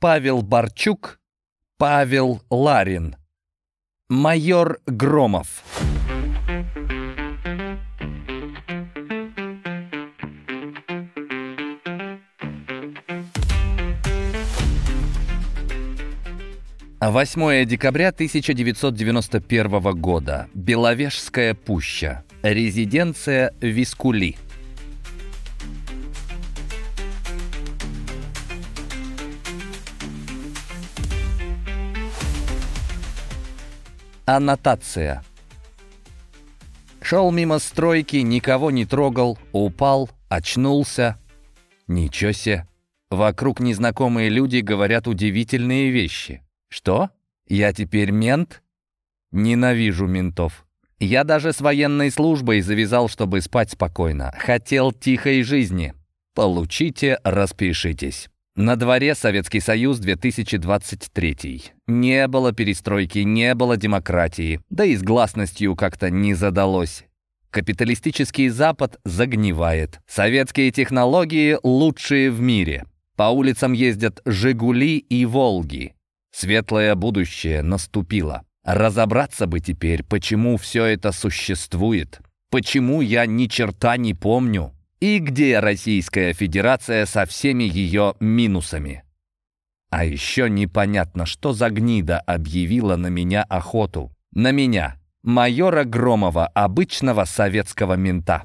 Павел Барчук, Павел Ларин. Майор Громов. Восьмое декабря 1991 года. Беловежская пуща. Резиденция Вискули. Аннотация. Шел мимо стройки, никого не трогал, упал, очнулся. Ничего себе. Вокруг незнакомые люди говорят удивительные вещи. Что? Я теперь мент? Ненавижу ментов. Я даже с военной службой завязал, чтобы спать спокойно. Хотел тихой жизни. Получите, распишитесь. На дворе Советский Союз 2023. Не было перестройки, не было демократии. Да и с гласностью как-то не задалось. Капиталистический Запад загнивает. Советские технологии лучшие в мире. По улицам ездят «Жигули» и «Волги». Светлое будущее наступило. Разобраться бы теперь, почему все это существует. Почему я ни черта не помню. И где Российская Федерация со всеми ее минусами? А еще непонятно, что за гнида объявила на меня охоту. На меня, майора Громова, обычного советского мента.